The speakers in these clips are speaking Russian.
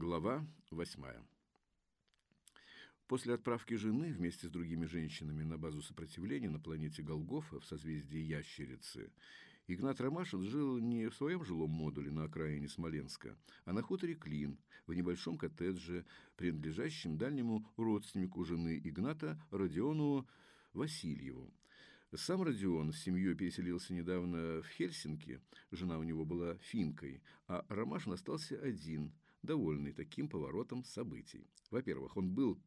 Глава восьмая. После отправки жены вместе с другими женщинами на базу сопротивления на планете Голгофа в созвездии Ящерицы, Игнат Ромашин жил не в своем жилом модуле на окраине Смоленска, а на хуторе Клин, в небольшом коттедже, принадлежащем дальнему родственнику жены Игната Родиону Васильеву. Сам Родион с семьей переселился недавно в Хельсинки, жена у него была финкой, а Ромашин остался один – довольный таким поворотом событий. Во-первых, он был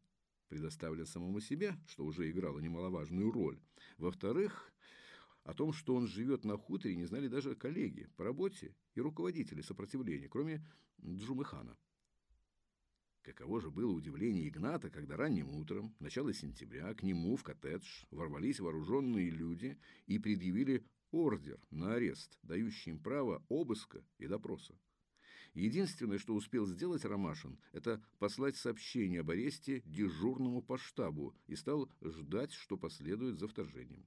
предоставлен самому себе, что уже играло немаловажную роль. Во-вторых, о том, что он живет на хуторе, не знали даже коллеги по работе и руководители сопротивления, кроме Джумыхана. Каково же было удивление Игната, когда ранним утром, начало сентября, к нему в коттедж ворвались вооруженные люди и предъявили ордер на арест, дающий им право обыска и допроса. Единственное, что успел сделать Ромашин, это послать сообщение об аресте дежурному по штабу и стал ждать, что последует за вторжением.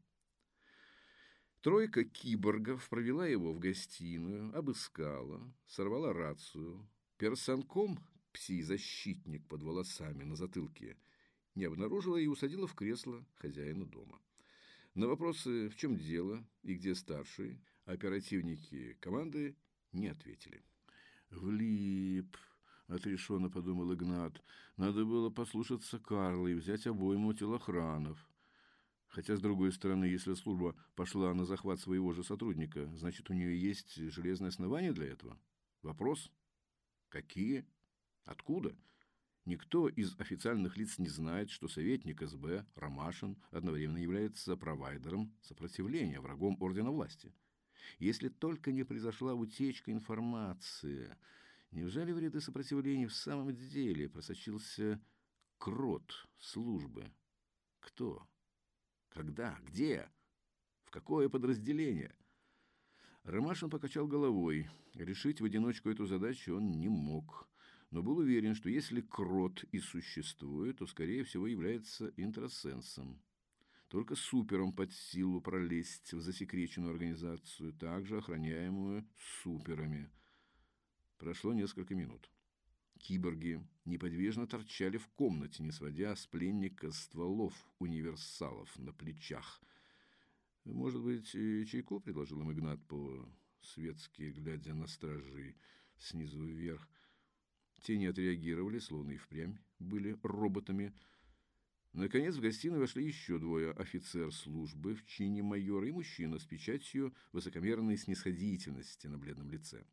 Тройка киборгов провела его в гостиную, обыскала, сорвала рацию. Персанком, пси-защитник под волосами на затылке, не обнаружила и усадила в кресло хозяина дома. На вопросы «в чем дело» и «где старший» оперативники команды не ответили. «Влип», — отрешенно подумал Игнат. «Надо было послушаться Карла и взять обойму телохранов». Хотя, с другой стороны, если служба пошла на захват своего же сотрудника, значит, у нее есть железное основание для этого? Вопрос? Какие? Откуда? Никто из официальных лиц не знает, что советник СБ Ромашин одновременно является провайдером сопротивления, врагом Ордена Власти. Если только не произошла утечка информации. Неужели в ряды сопротивления в самом деле просочился крот службы? Кто? Когда? Где? В какое подразделение? Ромашин покачал головой. Решить в одиночку эту задачу он не мог, но был уверен, что если крот и существует, то, скорее всего, является интросенсом. Только супером под силу пролезть в засекреченную организацию, также охраняемую суперами. Прошло несколько минут. Киборги неподвижно торчали в комнате, не сводя с пленника стволов универсалов на плечах. «Может быть, чайку?» — предложил им Игнат по-светски, глядя на стражей снизу вверх. Те не отреагировали, словно и впрямь были роботами — Наконец в гостиную вошли еще двое офицер службы в чине майора и мужчина с печатью высокомерной снисходительности на бледном лице.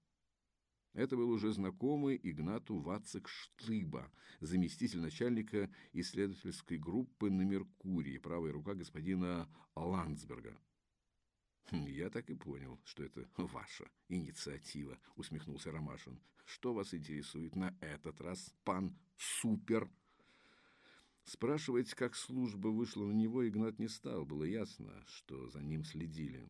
Это был уже знакомый Игнату Вацик Штыба, заместитель начальника исследовательской группы на Меркурии, правая рука господина Ландсберга. «Хм, «Я так и понял, что это ваша инициатива», — усмехнулся Ромашин. «Что вас интересует на этот раз, пан Супер?» Спрашивать, как служба вышла на него, Игнат не стал. Было ясно, что за ним следили.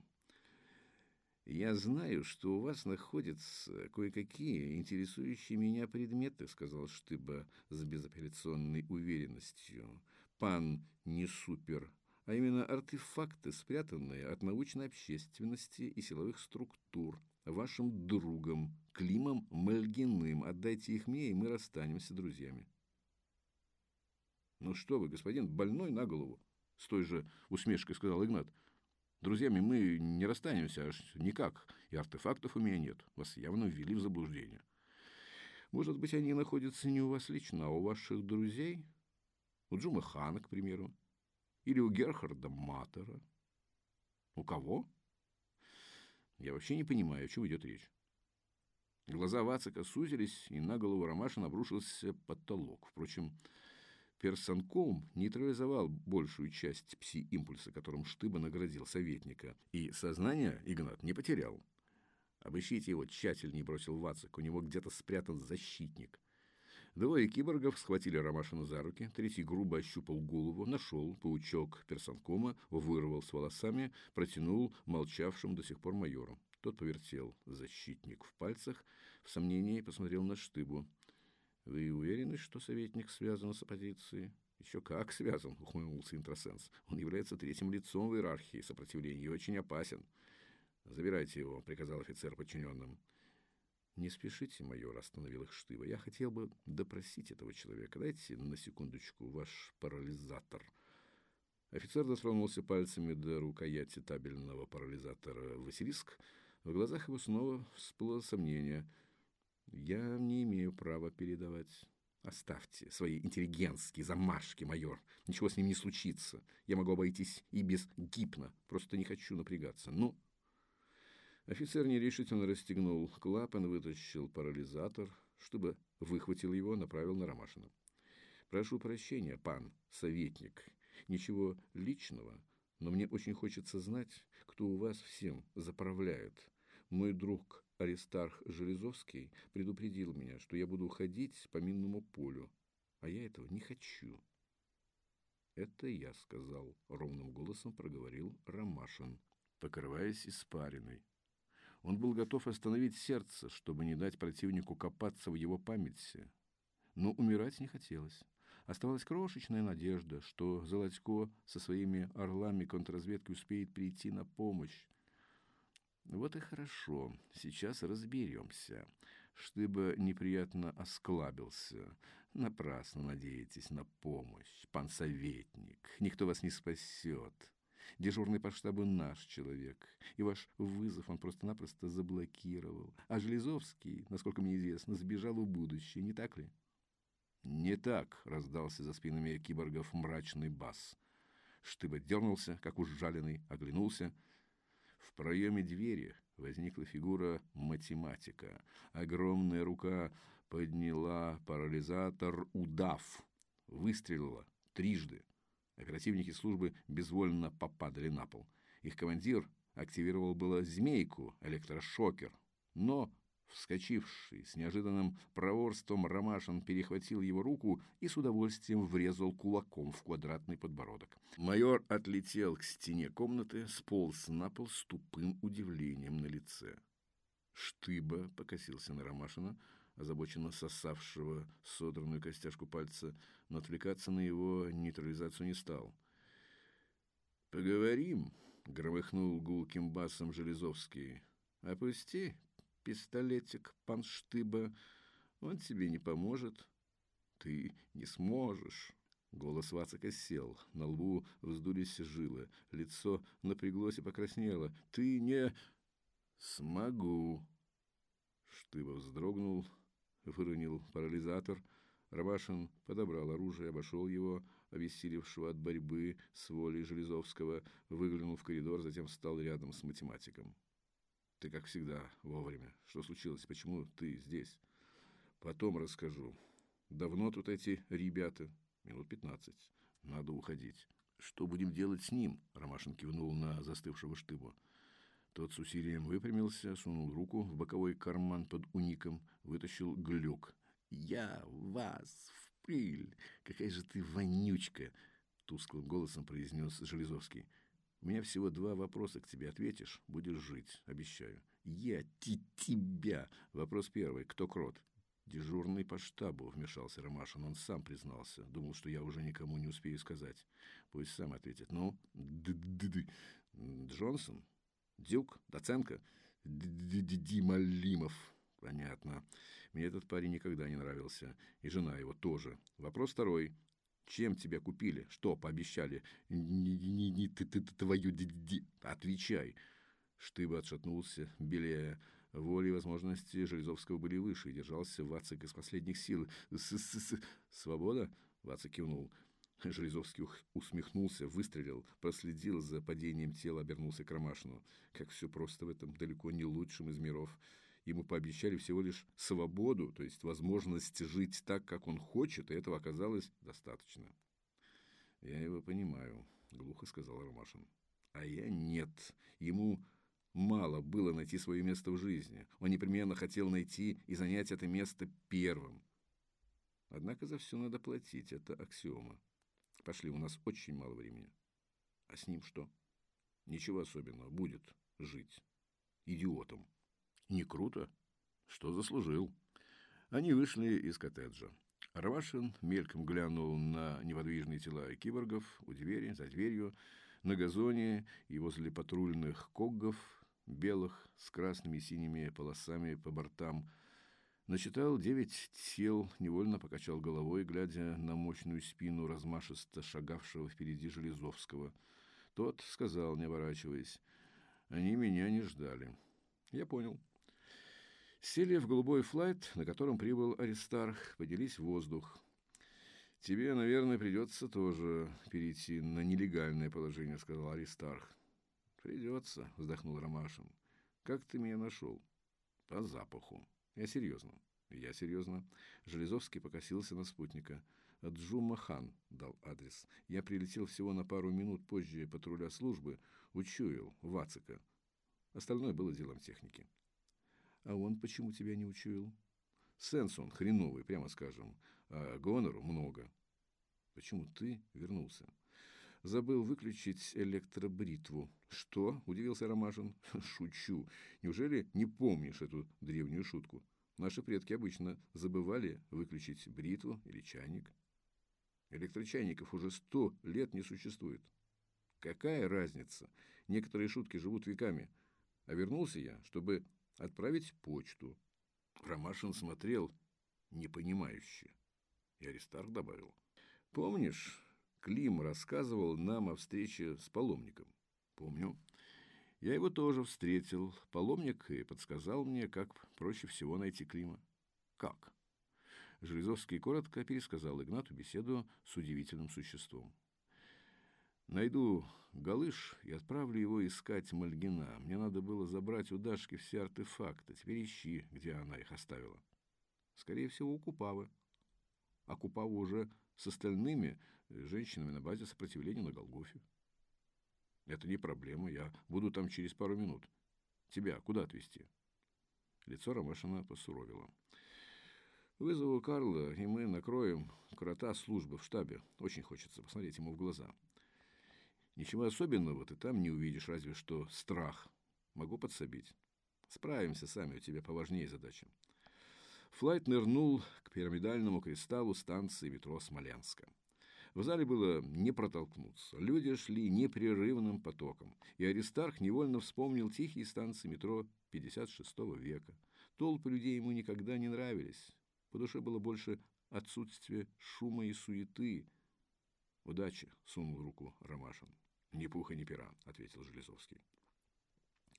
«Я знаю, что у вас находятся кое-какие интересующие меня предметы», сказал Штыба с безапелляционной уверенностью. «Пан не супер, а именно артефакты, спрятанные от научной общественности и силовых структур, вашим другом Климом Мальгиным. Отдайте их мне, и мы расстанемся друзьями». «Ну что вы, господин, больной на голову!» С той же усмешкой сказал Игнат. «Друзьями мы не расстанемся аж никак, и артефактов у меня нет. Вас явно ввели в заблуждение». «Может быть, они находятся не у вас лично, а у ваших друзей? У Джума Хана, к примеру? Или у Герхарда Матера?» «У кого?» «Я вообще не понимаю, о чем идет речь». Глаза Вацика сузились, и на голову Ромашина обрушился потолок. Впрочем, Персонком нейтрализовал большую часть пси-импульса, которым Штыба наградил советника, и сознание Игнат не потерял. «Обыщите его тщательнее», — бросил Вацик, — «у него где-то спрятан защитник». Двое киборгов схватили Ромашину за руки, третий грубо ощупал голову, нашел паучок персонкома, вырвал с волосами, протянул молчавшему до сих пор майору. Тот повертел защитник в пальцах, в сомнении посмотрел на Штыбу. Вы уверены, что советник связан с оппозицией? Еще как связан, ухмыльнулся интросенс. Он является третьим лицом в иерархии сопротивления и очень опасен. Забирайте его, приказал офицер подчиненным. «Не спешите, майор», — остановил их Штыба. «Я хотел бы допросить этого человека. Дайте на секундочку ваш парализатор». Офицер дотронулся пальцами до рукояти табельного парализатора «Василиск». В глазах его снова всплыло сомнение. «Я не имею права передавать». «Оставьте свои интеллигентские замашки, майор. Ничего с ним не случится. Я могу обойтись и без гипна. Просто не хочу напрягаться. Ну...» Офицер нерешительно расстегнул клапан, вытащил парализатор, чтобы выхватил его, направил на Ромашина. «Прошу прощения, пан советник. Ничего личного, но мне очень хочется знать, кто у вас всем заправляет. Мой друг Аристарх Железовский предупредил меня, что я буду ходить по минному полю, а я этого не хочу». «Это я сказал», — ровным голосом проговорил Ромашин, покрываясь испариной. Он был готов остановить сердце, чтобы не дать противнику копаться в его памяти. Но умирать не хотелось. Оставалась крошечная надежда, что Золотько со своими орлами контрразведки успеет прийти на помощь. Вот и хорошо, сейчас разберемся. Штыба неприятно осклабился. Напрасно надеетесь на помощь, пан советник. Никто вас не спасет. Дежурный по штабу наш человек, и ваш вызов он просто-напросто заблокировал. А Железовский, насколько мне известно, сбежал в будущее, не так ли? «Не так!» — раздался за спинами киборгов мрачный бас. Штыба дернулся, как ужаленный, оглянулся. В проеме двери возникла фигура математика. Огромная рука подняла парализатор «Удав». Выстрелила трижды. Оперативники службы безвольно попадали на пол. Их командир активировал было змейку, электрошокер, но Вскочивший с неожиданным проворством Ромашин перехватил его руку и с удовольствием врезал кулаком в квадратный подбородок. Майор отлетел к стене комнаты, сполз на пол с тупым удивлением на лице. Штыба покосился на Ромашина, озабоченно сосавшего содранную костяшку пальца, но отвлекаться на его нейтрализацию не стал. «Поговорим», — громыхнул гулким басом Железовский. «Опусти пистолетик, пан Штыба, он тебе не поможет. Ты не сможешь». Голос Вацака сел, на лбу вздулись жилы, лицо напряглось и покраснело. «Ты не...» «Смогу». Штыба вздрогнул, выронил парализатор. Ромашин подобрал оружие, обошел его, обессилевшего от борьбы с волей Железовского, выглянул в коридор, затем встал рядом с математиком. «Ты, как всегда, вовремя. Что случилось? Почему ты здесь?» «Потом расскажу. Давно тут эти ребята?» «Минут пятнадцать. Надо уходить». «Что будем делать с ним?» Ромашин кивнул на застывшего штыбу. Тот с усилием выпрямился, сунул руку в боковой карман под уником, вытащил глюк. «Я вас в пыль! Какая же ты вонючка!» Тусклым голосом произнес Железовский. «У меня всего два вопроса к тебе. Ответишь, будешь жить, обещаю». «Я ти тебя!» Вопрос первый. Кто крот? Дежурный по штабу, вмешался Ромашин. Он сам признался. Думал, что я уже никому не успею сказать. Пусть сам ответит. Ну, д -д -д Джонсон? Дюк? Доценко? Дима Лимов. Понятно. Мне этот парень никогда не нравился. И жена его тоже. Вопрос второй. Чем тебя купили? Что пообещали? Не, ты, ты, ты твою ди. Отвечай. Штыба отшатнулся, белее. Воли и возможности Железовского были выше, и держался Вацик из последних сил. С -с -с «Свобода?» — Вацик кивнул. Железовский усмехнулся, выстрелил, проследил за падением тела, обернулся к Ромашину. Как все просто в этом далеко не лучшем из миров. Ему пообещали всего лишь свободу, то есть возможность жить так, как он хочет, и этого оказалось достаточно. «Я его понимаю», — глухо сказал Ромашин. «А я нет. Ему мало было найти свое место в жизни. Он непременно хотел найти и занять это место первым. Однако за все надо платить, это аксиома. Пошли, у нас очень мало времени. А с ним что? Ничего особенного, будет жить. Идиотом. Не круто? Что заслужил? Они вышли из коттеджа. Ромашин мельком глянул на неподвижные тела киборгов у двери, за дверью, на газоне и возле патрульных коггов, белых, с красными и синими полосами по бортам, Начитал девять тел, невольно покачал головой, глядя на мощную спину размашисто шагавшего впереди Железовского. Тот сказал, не оборачиваясь, «Они меня не ждали». Я понял. Сели в голубой флайт, на котором прибыл Аристарх, поделись воздух. «Тебе, наверное, придется тоже перейти на нелегальное положение», — сказал Аристарх. «Придется», — вздохнул Ромашин. «Как ты меня нашел?» «По запаху». Я серьезно. Я серьезно. Железовский покосился на спутника. Джума Хан дал адрес. Я прилетел всего на пару минут позже патруля службы, учуял Вацика. Остальное было делом техники. А он почему тебя не учуял? Сенс он хреновый, прямо скажем, а гонору много. Почему ты вернулся? Забыл выключить электробритву. Что? Удивился Ромашин. Шучу. Неужели не помнишь эту древнюю шутку? Наши предки обычно забывали выключить бритву или чайник. Электрочайников уже сто лет не существует. Какая разница? Некоторые шутки живут веками. А вернулся я, чтобы отправить почту. Ромашин смотрел непонимающе. И Аристарх добавил. Помнишь, Клим рассказывал нам о встрече с паломником. Помню. Я его тоже встретил. Паломник и подсказал мне, как проще всего найти Клима. Как? Железовский коротко пересказал Игнату беседу с удивительным существом. Найду Галыш и отправлю его искать Мальгина. Мне надо было забрать у Дашки все артефакты. Теперь ищи, где она их оставила. Скорее всего, у Купавы. А Купава уже с остальными женщинами на базе сопротивления на Голгофе. Это не проблема, я буду там через пару минут. Тебя куда отвезти? Лицо Ромашина посуровило. Вызову Карла, и мы накроем крота службы в штабе. Очень хочется посмотреть ему в глаза. Ничего особенного ты там не увидишь, разве что страх. Могу подсобить. Справимся сами, у тебя поважнее задача. Флайт нырнул к пирамидальному кристаллу станции метро Смоленска. В зале было не протолкнуться. Люди шли непрерывным потоком, и Аристарх невольно вспомнил тихие станции метро 56 века. Толпы людей ему никогда не нравились. По душе было больше отсутствие шума и суеты. «Удачи!» — сунул руку Ромашин. «Ни пуха, ни пера», — ответил Железовский.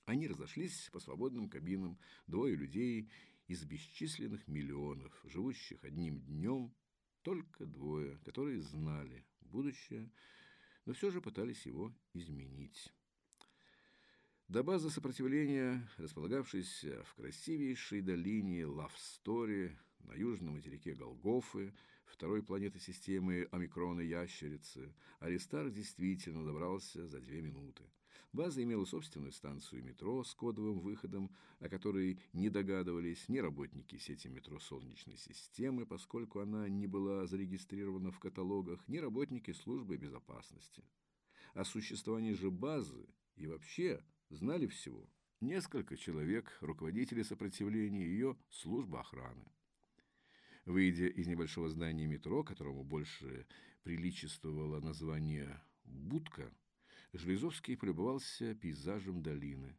Они разошлись по свободным кабинам, двое людей из бесчисленных миллионов, живущих одним днем только двое, которые знали будущее, но все же пытались его изменить. До базы сопротивления, располагавшейся в красивейшей долине Лавстори на южном материке Голгофы, второй планеты системы омикрона ящерицы, Аристарх действительно добрался за две минуты. База имела собственную станцию метро с кодовым выходом, о которой не догадывались ни работники сети метро Солнечной системы, поскольку она не была зарегистрирована в каталогах, ни работники службы безопасности. О существовании же базы и вообще знали всего несколько человек, руководители сопротивления ее службы охраны. Выйдя из небольшого здания метро, которому больше приличествовало название «Будка», Железовский полюбовался пейзажем долины.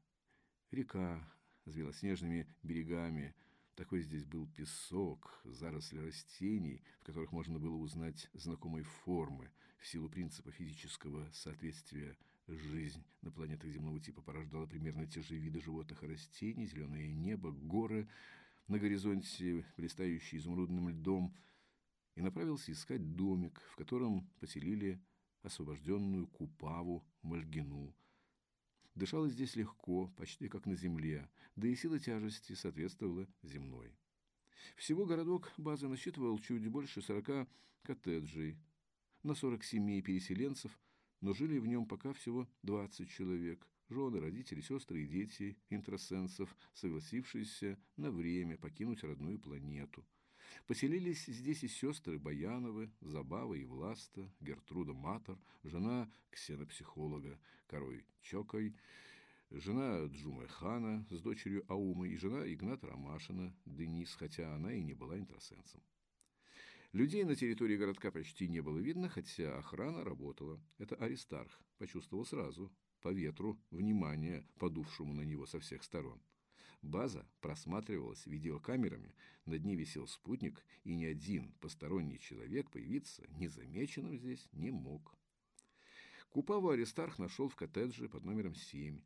Река с белоснежными берегами. Такой здесь был песок, заросли растений, в которых можно было узнать знакомые формы в силу принципа физического соответствия Жизнь на планетах земного типа порождала примерно те же виды животных и растений, зеленое небо, горы, на горизонте блистающий изумрудным льдом, и направился искать домик, в котором поселили освобожденную Купаву Мальгину. Дышалось здесь легко, почти как на земле, да и сила тяжести соответствовала земной. Всего городок базы насчитывал чуть больше сорока коттеджей, на сорок семей переселенцев, но жили в нем пока всего двадцать человек, жены, родители, сестры и дети интросенсов, согласившиеся на время покинуть родную планету. Поселились здесь и сестры Баяновы, Забава и Власта, Гертруда Матер, жена ксенопсихолога Корой Чокой, жена Джумы Хана с дочерью Аумы и жена Игната Ромашина, Денис, хотя она и не была интросенсом. Людей на территории городка почти не было видно, хотя охрана работала. Это Аристарх почувствовал сразу, по ветру, внимание, подувшему на него со всех сторон. База просматривалась видеокамерами, над ней висел спутник, и ни один посторонний человек появиться незамеченным здесь не мог. Купаву Аристарх нашел в коттедже под номером 7.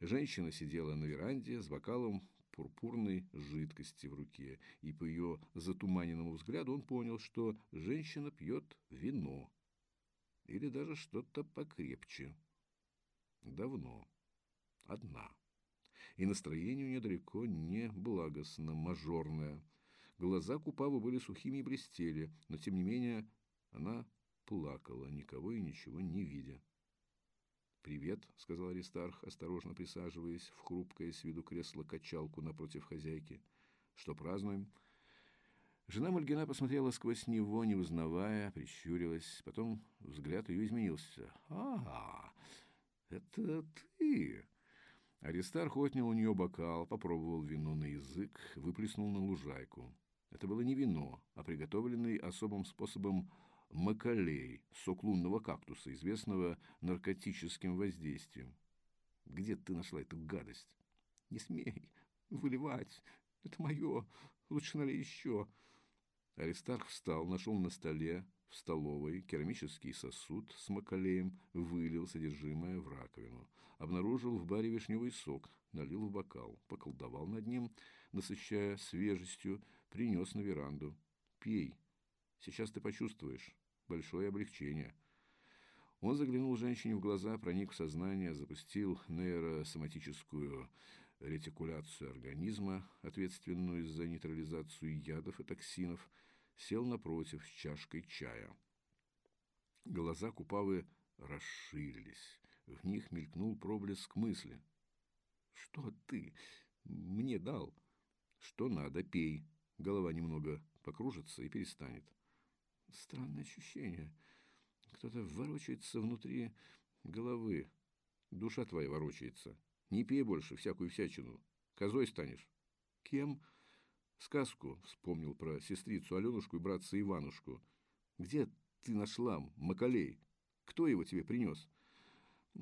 Женщина сидела на веранде с бокалом пурпурной жидкости в руке, и по ее затуманенному взгляду он понял, что женщина пьет вино или даже что-то покрепче. Давно. Одна. И настроение у нее далеко не благостно, мажорное. Глаза Купавы были сухими и блестели, но, тем не менее, она плакала, никого и ничего не видя. «Привет», — сказал Аристарх, осторожно присаживаясь в хрупкое с виду кресло-качалку напротив хозяйки. «Что празднуем?» Жена Мальгина посмотрела сквозь него, не узнавая, прищурилась. Потом взгляд ее изменился. «Ага, это ты!» Аристарх отнял у нее бокал, попробовал вино на язык, выплеснул на лужайку. Это было не вино, а приготовленный особым способом макалей, сок лунного кактуса, известного наркотическим воздействием. Где ты нашла эту гадость? Не смей выливать. Это мое. Лучше налей еще. Аристарх встал, нашел на столе в столовой керамический сосуд с макалеем, вылил содержимое в раковину. Обнаружил в баре вишневый сок, налил в бокал, поколдовал над ним, насыщая свежестью, принес на веранду. «Пей, Сейчас ты почувствуешь большое облегчение. Он заглянул женщине в глаза, проник в сознание, запустил нейросоматическую ретикуляцию организма, ответственную за нейтрализацию ядов и токсинов, сел напротив с чашкой чая. Глаза Купавы расширились. В них мелькнул проблеск мысли. «Что ты мне дал?» «Что надо, пей». Голова немного покружится и перестанет. Странное ощущение. Кто-то ворочается внутри головы. Душа твоя ворочается. Не пей больше всякую всячину. Козой станешь. Кем? Сказку вспомнил про сестрицу Аленушку и братца Иванушку. Где ты нашла Макалей? Кто его тебе принес?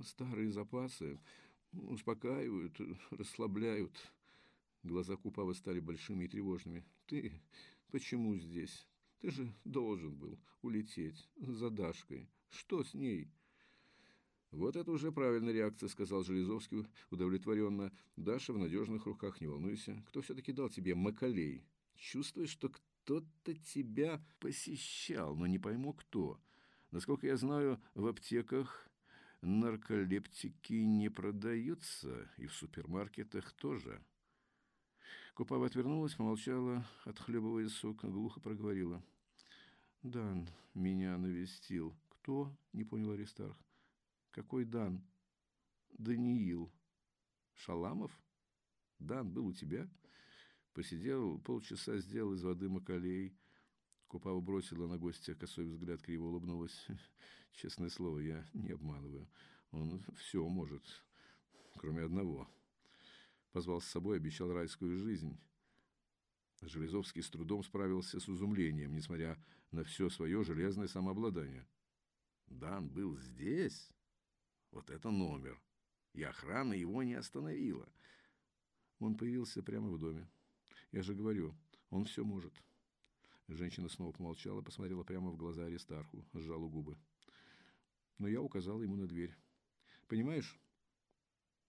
Старые запасы успокаивают, расслабляют. Глаза Купавы стали большими и тревожными. Ты почему здесь? Ты же должен был улететь за Дашкой. Что с ней?» «Вот это уже правильная реакция», — сказал Железовский удовлетворенно. «Даша в надежных руках, не волнуйся. Кто все-таки дал тебе Макалей? Чувствуешь, что кто-то тебя посещал, но не пойму кто. Насколько я знаю, в аптеках нарколептики не продаются, и в супермаркетах тоже». Купава отвернулась, помолчала, отхлебывая сок, глухо проговорила. «Дан меня навестил». «Кто?» — не понял Аристарх. «Какой Дан?» «Даниил». «Шаламов? Дан был у тебя?» Посидел полчаса, сделал из воды макалей. Купава бросила на гостя косой взгляд, криво улыбнулась. «Честное слово, я не обманываю. Он все может, кроме одного» позвал с собой, обещал райскую жизнь. Железовский с трудом справился с изумлением, несмотря на все свое железное самообладание. Дан был здесь? Вот это номер. И охрана его не остановила. Он появился прямо в доме. Я же говорю, он все может. Женщина снова помолчала, посмотрела прямо в глаза Аристарху, сжала губы. Но я указал ему на дверь. Понимаешь,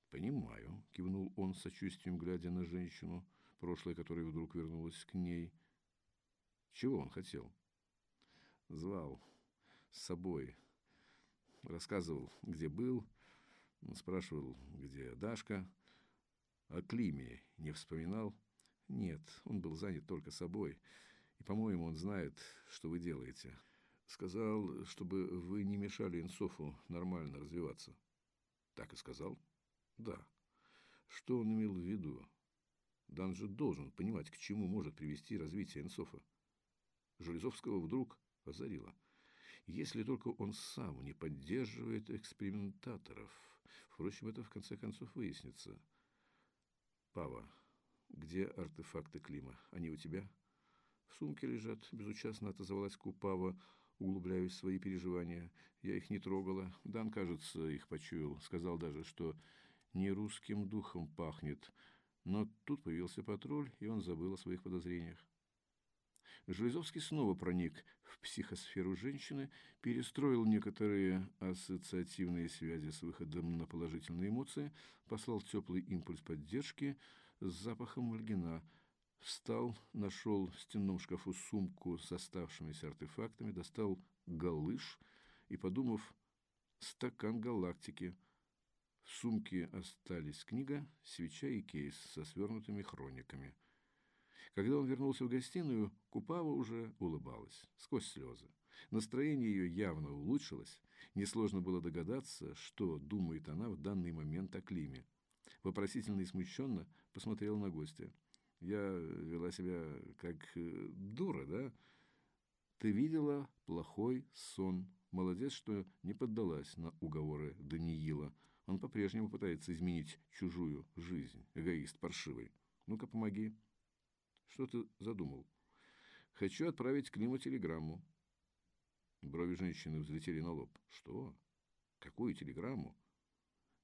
«Понимаю», — кивнул он с сочувствием, глядя на женщину, прошлое которой вдруг вернулось к ней. «Чего он хотел?» «Звал с собой. Рассказывал, где был, спрашивал, где Дашка. О Климе не вспоминал. Нет, он был занят только собой. И, по-моему, он знает, что вы делаете. Сказал, чтобы вы не мешали Инсофу нормально развиваться. Так и сказал?» Да. Что он имел в виду? Дан же должен понимать, к чему может привести развитие Энсофа. Железовского вдруг озарило. Если только он сам не поддерживает экспериментаторов. Впрочем, это в конце концов выяснится. Пава, где артефакты Клима? Они у тебя? В сумке лежат, безучастно отозвалась Купава, углубляясь в свои переживания. Я их не трогала. Дан, кажется, их почуял. Сказал даже, что не русским духом пахнет, Но тут появился патруль, и он забыл о своих подозрениях. Железовский снова проник в психосферу женщины, перестроил некоторые ассоциативные связи с выходом на положительные эмоции, послал теплый импульс поддержки с запахом мальгина, встал, нашел в стенном шкафу сумку с оставшимися артефактами, достал галыш и, подумав, стакан галактики. В сумке остались книга, свеча и кейс со свернутыми хрониками – когда он вернулся в гостиную, Купава уже улыбалась, сквозь слезы. Настроение ее явно улучшилось. Несложно было догадаться, что думает она в данный момент о Климе. Вопросительно и смущенно посмотрела на гостя. «Я вела себя как э, дура, да? Ты видела плохой сон. Молодец, что не поддалась на уговоры Даниила. Он по-прежнему пытается изменить чужую жизнь. Эгоист паршивый. Ну-ка, помоги». Что ты задумал? Хочу отправить Климу телеграмму. Брови женщины взлетели на лоб. Что? Какую телеграмму?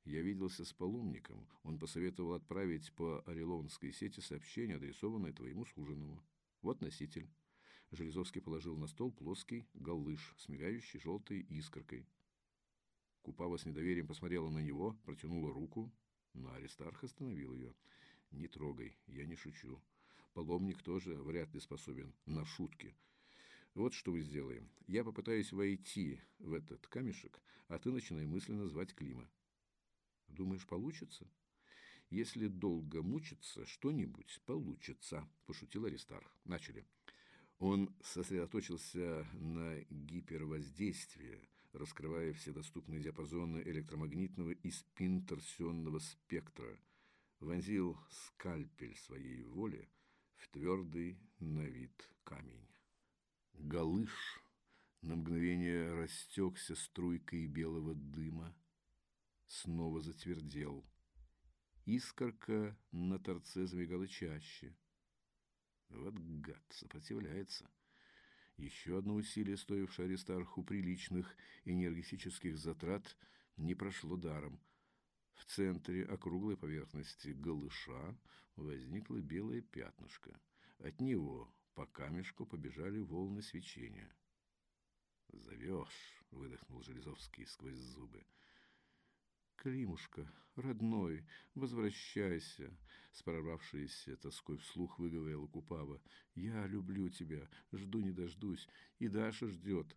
Я виделся с паломником. Он посоветовал отправить по Орелонской сети сообщение, адресованное твоему суженому. Вот носитель. Железовский положил на стол плоский галыш с мигающей желтой искоркой. Купава с недоверием посмотрела на него, протянула руку, но Аристарх остановил ее. «Не трогай, я не шучу. Паломник тоже вряд ли способен на шутки. Вот что мы сделаем. Я попытаюсь войти в этот камешек, а ты начинай мысленно звать Клима. Думаешь, получится? Если долго мучиться, что-нибудь получится, пошутил Аристарх. Начали. Он сосредоточился на гипервоздействии, раскрывая все доступные диапазоны электромагнитного и спинторсионного спектра, вонзил скальпель своей воли в твердый на вид камень. Галыш на мгновение растекся струйкой белого дыма, снова затвердел. Искорка на торце замигала чаще. Вот гад, сопротивляется. Еще одно усилие, стоившее Аристарху приличных энергетических затрат, не прошло даром – в центре округлой поверхности голыша возникло белое пятнышко. От него по камешку побежали волны свечения. «Зовешь!» — выдохнул Железовский сквозь зубы. «Климушка, родной, возвращайся!» С тоской вслух выговорила Купава. «Я люблю тебя, жду не дождусь, и Даша ждет!»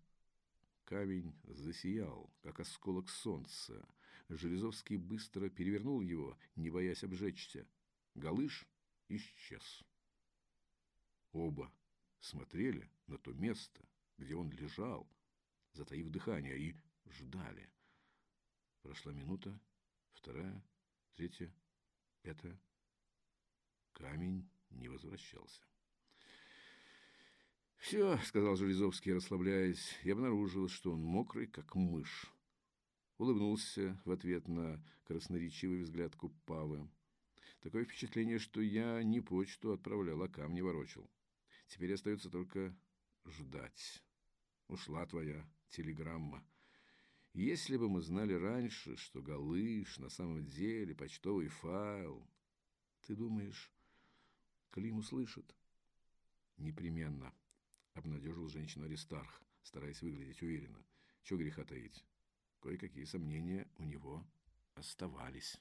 Камень засиял, как осколок солнца. Железовский быстро перевернул его, не боясь обжечься. Галыш исчез. Оба смотрели на то место, где он лежал, затаив дыхание, и ждали. Прошла минута, вторая, третья, пятая. Камень не возвращался. «Все», — сказал Железовский, расслабляясь, и обнаружил, что он мокрый, как мышь улыбнулся в ответ на красноречивый взгляд Купавы. Такое впечатление, что я не почту отправлял, а камни ворочил. Теперь остается только ждать. Ушла твоя телеграмма. Если бы мы знали раньше, что Галыш на самом деле почтовый файл... Ты думаешь, Клим услышит? Непременно, обнадежил женщину Аристарх, стараясь выглядеть уверенно. Чего греха таить? Кое-какие сомнения у него оставались.